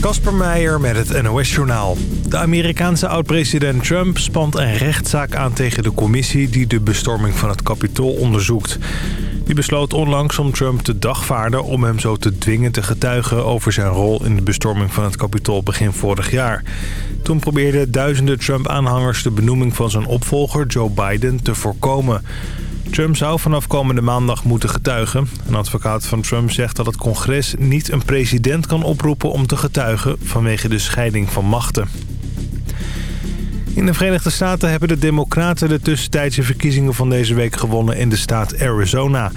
Kasper Meijer met het NOS-journaal. De Amerikaanse oud-president Trump spant een rechtszaak aan tegen de commissie... die de bestorming van het Capitool onderzoekt. Die besloot onlangs om Trump te dagvaarden... om hem zo te dwingen te getuigen over zijn rol in de bestorming van het Capitool begin vorig jaar. Toen probeerden duizenden Trump-aanhangers de benoeming van zijn opvolger Joe Biden te voorkomen... Trump zou vanaf komende maandag moeten getuigen. Een advocaat van Trump zegt dat het congres niet een president kan oproepen om te getuigen vanwege de scheiding van machten. In de Verenigde Staten hebben de democraten de tussentijdse verkiezingen van deze week gewonnen in de staat Arizona.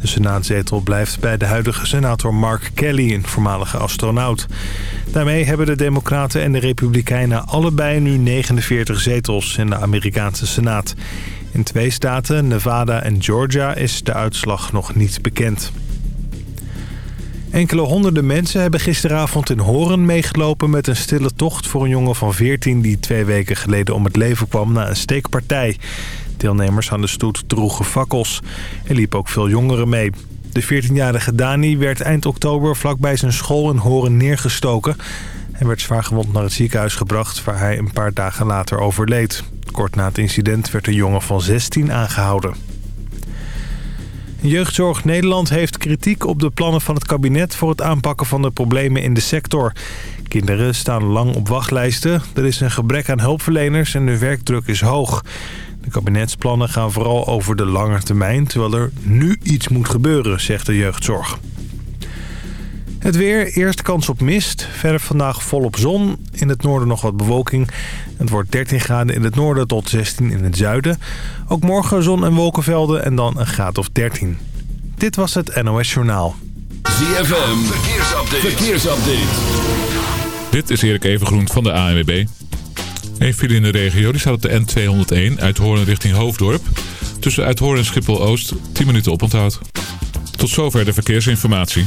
De senaatzetel blijft bij de huidige senator Mark Kelly, een voormalige astronaut. Daarmee hebben de democraten en de republikeinen allebei nu 49 zetels in de Amerikaanse senaat. In twee staten, Nevada en Georgia, is de uitslag nog niet bekend. Enkele honderden mensen hebben gisteravond in Horen meegelopen met een stille tocht voor een jongen van 14 die twee weken geleden om het leven kwam na een steekpartij. Deelnemers aan de stoet droegen fakkels. Er liepen ook veel jongeren mee. De 14-jarige Dani werd eind oktober vlakbij zijn school in Horen neergestoken. Hij werd zwaargewond naar het ziekenhuis gebracht waar hij een paar dagen later overleed. Kort na het incident werd een jongen van 16 aangehouden. Jeugdzorg Nederland heeft kritiek op de plannen van het kabinet... voor het aanpakken van de problemen in de sector. Kinderen staan lang op wachtlijsten. Er is een gebrek aan hulpverleners en de werkdruk is hoog. De kabinetsplannen gaan vooral over de lange termijn... terwijl er nu iets moet gebeuren, zegt de jeugdzorg. Het weer, eerst kans op mist. Verder vandaag volop zon. In het noorden nog wat bewolking. Het wordt 13 graden in het noorden tot 16 in het zuiden. Ook morgen zon en wolkenvelden en dan een graad of 13. Dit was het NOS Journaal. ZFM, verkeersupdate. verkeersupdate. Dit is Erik Evengroen van de ANWB. Een file in de regio die staat op de N201 uit Hoorn richting Hoofddorp. Tussen Uithoorn en Schiphol-Oost 10 minuten oponthoud. Tot zover de verkeersinformatie.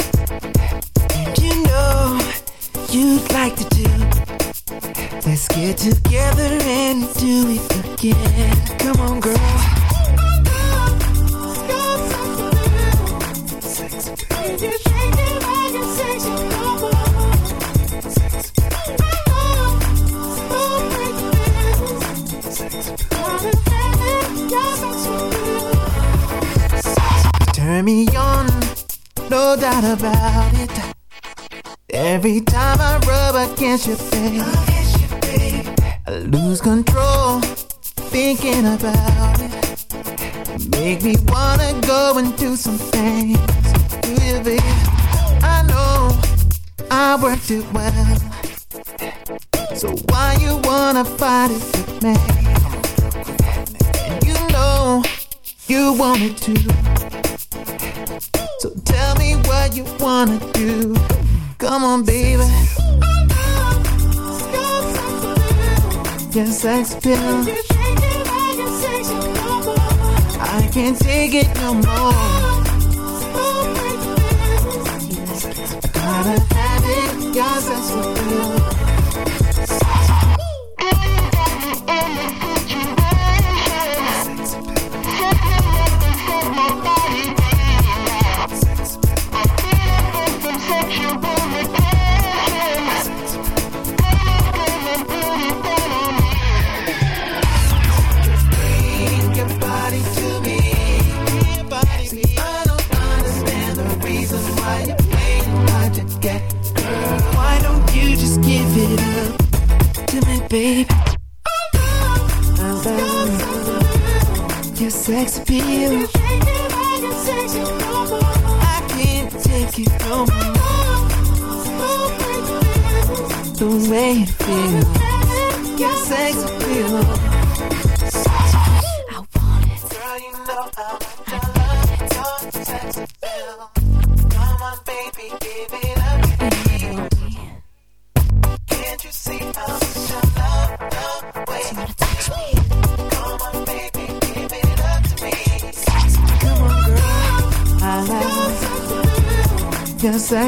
still. I can't take it no more. Gotta have it, cause that's what baby. I love your sex appeal. I can't take it no more. The way you feel, your sex appeal.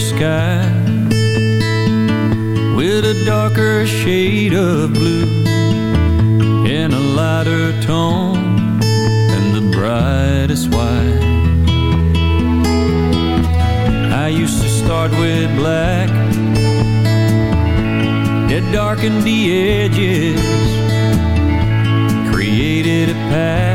sky with a darker shade of blue in a lighter tone and the brightest white. I used to start with black that darkened the edges, created a path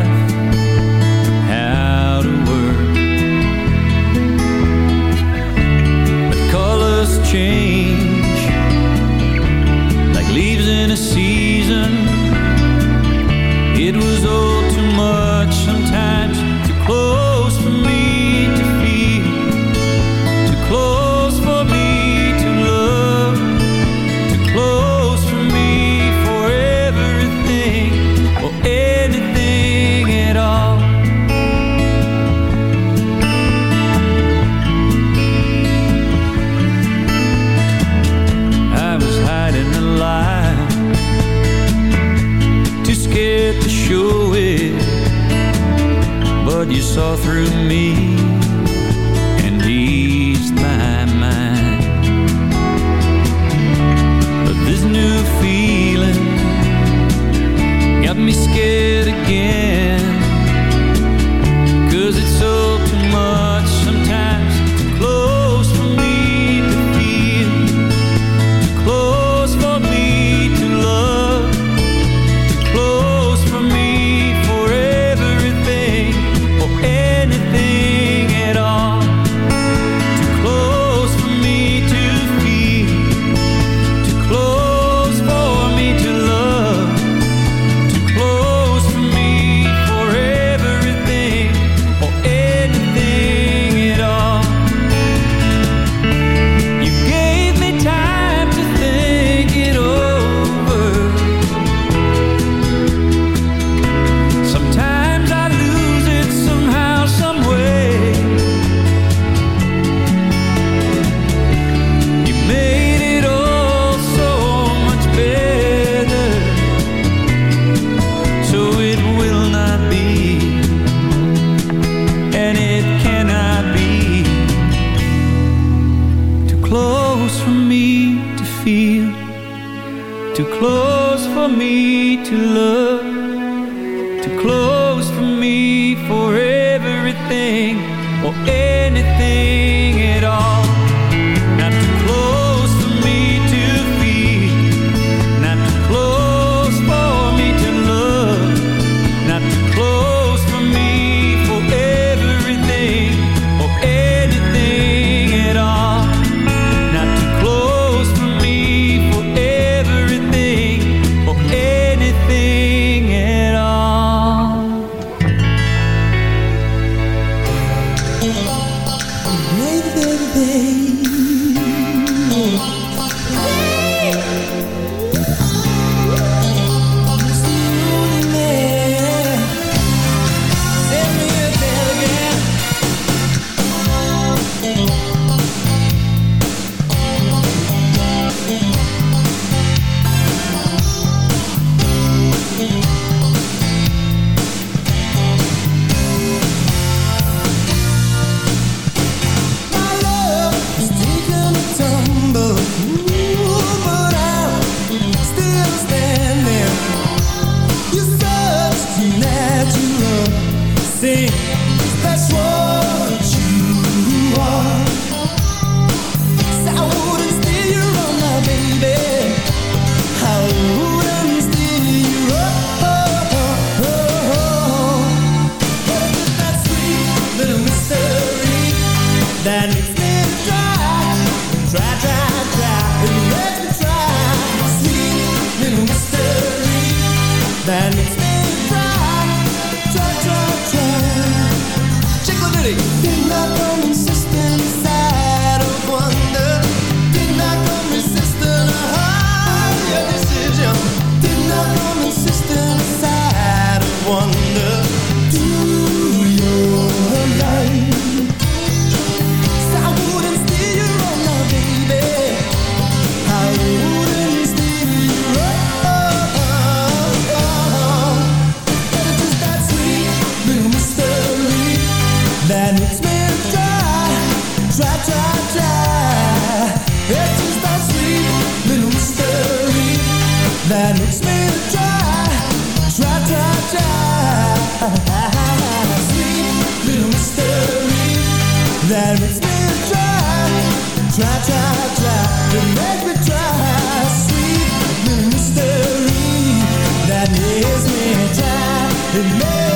gives me down.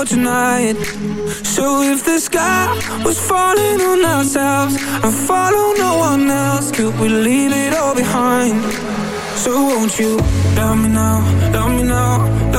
out tonight So if the sky was falling on ourselves And follow no one else Could we leave it all behind? So won't you love me now, love me now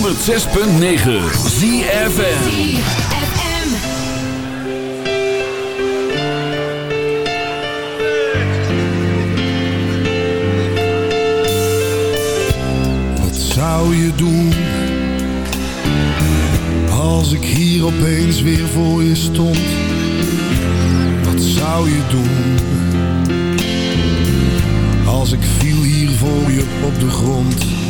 106.9 ZFM. Wat zou je doen als ik hier opeens weer voor je stond? Wat zou je doen als ik viel hier voor je op de grond?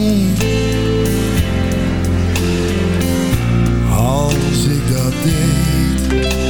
Doen als ik dat deed?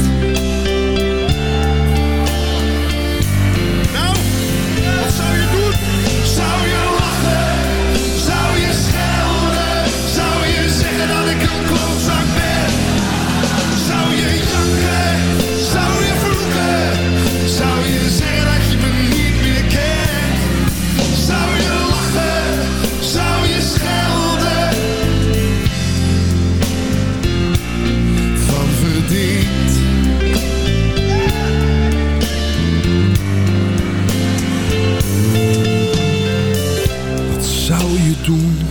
Zou je janken, zou je vroegen? zou je zeggen dat je me niet meer kent? Zou je lachen, zou je schelden? Van verdien. Wat zou je doen?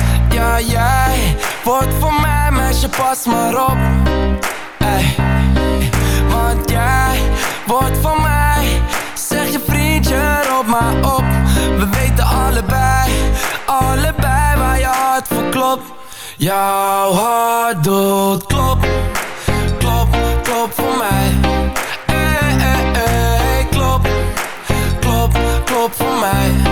Ja, jij wordt van mij Meisje, pas maar op. Ey. Want jij wordt van mij Zeg je vriendje, roep maar op. We weten allebei, allebei waar je hart voor klopt. Jouw hart doet klop, klop, klop voor mij. Ey, ey, ey, klop, klop, klop voor mij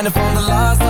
einde van de laatste